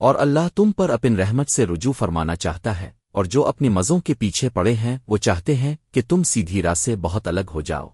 اور اللہ تم پر اپن رحمت سے رجوع فرمانا چاہتا ہے، اور جو اپنی مزوں کے پیچھے پڑے ہیں، وہ چاہتے ہیں کہ تم سیدھی راہ سے بہت الگ ہو جاؤ۔